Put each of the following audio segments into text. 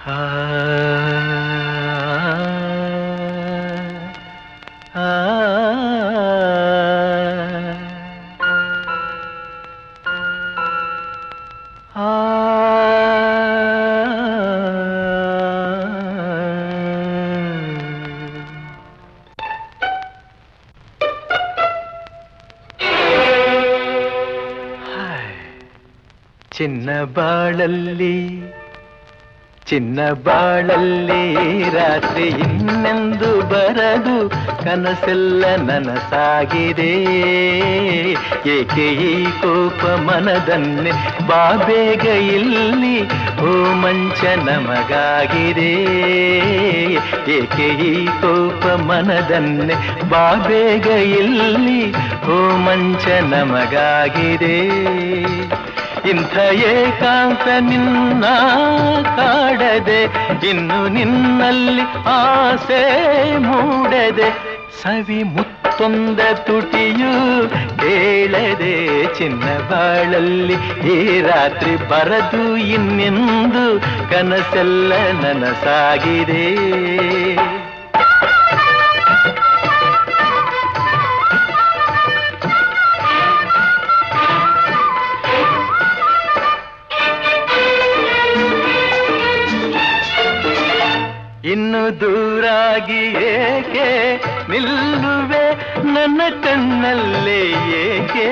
ಆ, ಆ, ಆ, ಹಾಯ್. ಚಿನ್ನ ಬಾಳಲ್ಲಿ ರಾತ್ರಿ ಇನ್ನೆಂದು ಬರದು ಕನಸೆಲ್ಲ ನನಸಾಗಿದೆ. ಏಕೆ ಈ ಕೋಪ ಮನದನ್ನೇ ಬಾಬೇಗ ಇಲ್ಲಿ ಓ ಮಂಚ ನಮಗಾಗಿದೆ ಏಕೆ ಈ ಕೋಪ ಮನದನ್ನೇ ಬಾಬೇಗ ಇಲ್ಲಿ ಓ ಮಂಚ ನಮಗಾಗಿದೆ ಇಂಥ ಏಕಾಂತ ನಿನ್ನ ಕಾಡದೆ, ಇನ್ನು ನಿನ್ನಲ್ಲಿ ಆಸೆ ಮೂಡದೆ, ಸವಿ ಮುತ್ತೊಂದ ತುಟಿಯು ಕೇಳದೆ, ಚಿನ್ನ ಬಾಳಲ್ಲಿ ಈ ರಾತ್ರಿ ಬರದು ಇನ್ನೆಂದು ಕನಸೆಲ್ಲ ನನಸಾಗಿದೆ. ಇನ್ನು ದೂರಾಗಿ ಏಕೆ ನಿಲ್ಲುವೆ? ನನ್ನ ಕಣ್ಣಲ್ಲೇ ಏಕೆ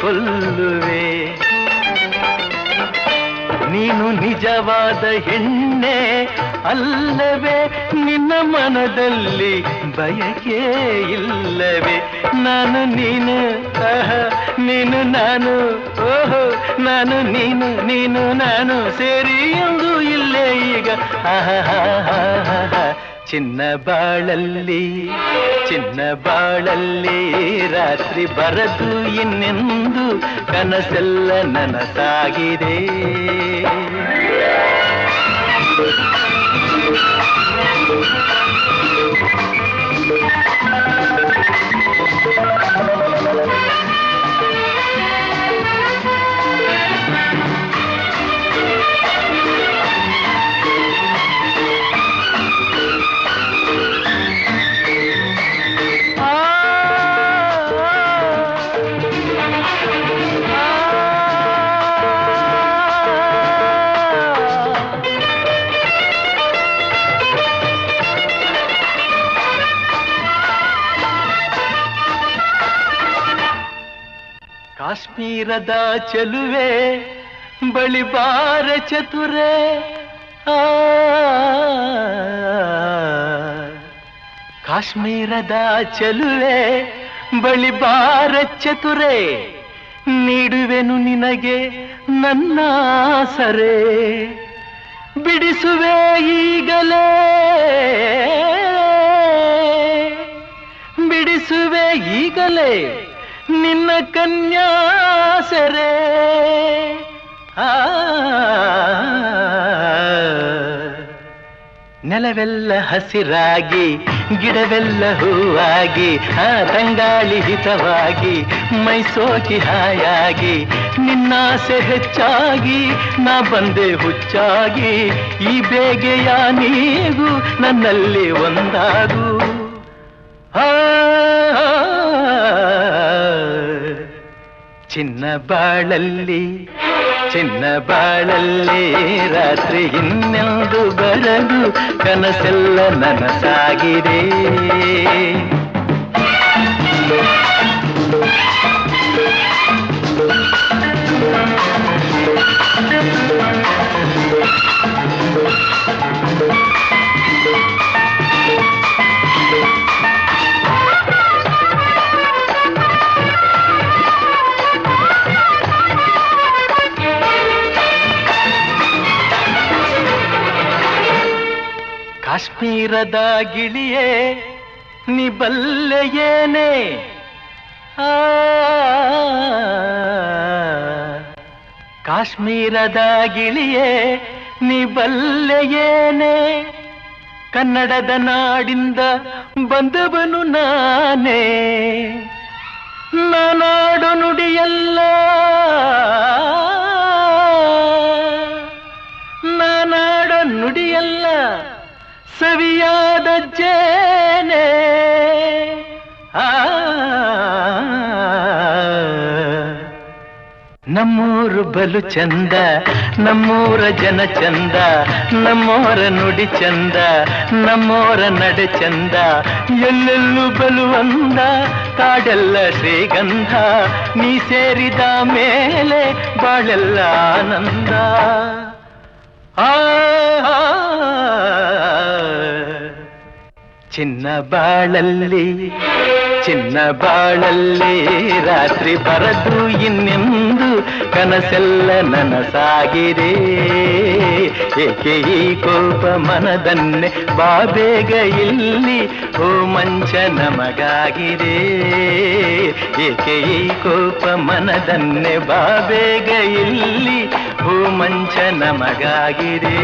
ಕೊಲ್ಲುವೆ? ನೀನು ನಿಜವಾದ ಹೆಣ್ಣೆ ಅಲ್ಲವೇ? ನಿನ್ನ ಮನದಲ್ಲಿ ಬಯಕೆ ಇಲ್ಲವೇ? ನಾನು ನೀನು ನೀನು ನಾನು ಓಹೋ, ನಾನು, ನೀನು ನೀನು, ನಾನು ಸೇರಿ ಎಂದು ಇಲ್ಲೇ ಈಗ. ಚಿನ್ನ ಬಾಳಲ್ಲಿ ಚಿನ್ನ ಬಾಳಲ್ಲಿ ರಾತ್ರಿ ಬರದು ಇನ್ನೆಂದು ಕನಸೆಲ್ಲ ನನಸಾಗಿದೆ ಕಾಶ್ಮೀರದ ಚಲುವೆ ಬಳಿ ಬಾರ ಚತುರೆ ಕಾಶ್ಮೀರದ ಚಲುವೆ ಬಳಿ ಬಾರ ಚತುರೆ, ನೀಡುವೆನು ನಿನಗೆ ನನ್ನ ಸರೆ ಬಿಡಿಸುವೆ ಈಗಲೇ ಬಿಡಿಸುವೆ ಈಗಲೇ. ನಿನ್ನ ಕನ್ಯಾಸರೆ ಆ. ನೆಲವೆಲ್ಲ ಹಸಿರಾಗಿ, ಗಿಡವೆಲ್ಲ ಹೂವಾಗಿ, ಆ ತಂಗಾಳಿ ಹಿತವಾಗಿ ಮೈಸೋಕಿ ಹಾಯಾಗಿ ನಿನ್ನಾಸೆ ಹೆಚ್ಚಾಗಿ, ನಾ ಬಂದೆ ಹುಚ್ಚಾಗಿ, ಈ ಬೇಗೆಯ ನೀಗು ನನ್ನಲ್ಲಿ ಒಂದಾಗು. ಆ. ಚಿನ್ನ ಬಾಳಲ್ಲಿ ಚಿನ್ನ ಬಾಳಲ್ಲಿ ರಾತ್ರಿ ಇನ್ನೊಂದು ಬರದು ಕನಸೆಲ್ಲ ನನಸಾಗಿದೆ. ಕಾಶ್ಮೀರದ ಗಿಳಿಯೇ ನಿಬಲ್ಲೆಯೇನೆ. ಆ ಕಾಶ್ಮೀರದ ಗಿಳಿಯೇ ನಿಬಲ್ಲೆಯೇನೆ. ಕನ್ನಡದ ನಾಡಿಂದ ಬಂದವನು ನಾನೇ. ನಾನಾಡು ನುಡಿಯಲ್ಲ ನಮ್ಮೂರು ಬಲು ಚಂದ, ನಮ್ಮೂರ ಜನ ಚಂದ, ನಮ್ಮೋರ ನುಡಿ ಚಂದ, ನಮ್ಮೋರ ನಡೆ ಚಂದ. ಎಲ್ಲೆಲ್ಲೂ ಬಲು ಅಂದ, ಕಾಡೆಲ್ಲ ಶ್ರೀಗಂಧ, ನೀ ಸೇರಿದ ಮೇಲೆ ಬಾಳೆಲ್ಲ ಆನಂದ. ಆ ಚಿನ್ನ ಬಾಳಲ್ಲಿ ಚಿನ್ನ ಬಾಳಲ್ಲಿ ರಾತ್ರಿ ಬರದು ಇನ್ನೆಂದು ಕನಸೆಲ್ಲ ನನಸಾಗಿದೆ. ಏಕೆ ಈ ಕೋಪ ಮನದನ್ನೆ ಬಾಬೇಗ ಇಲ್ಲಿ ಓ ಮಂಚ ನಮಗಾಗಿದೆ ಏಕೆ ಈ ಕೋಪ ಮನದನ್ನೆ ಬಾಬೇಗ ಇಲ್ಲಿ ಓ ಮಂಚ ನಮಗಾಗಿದೆ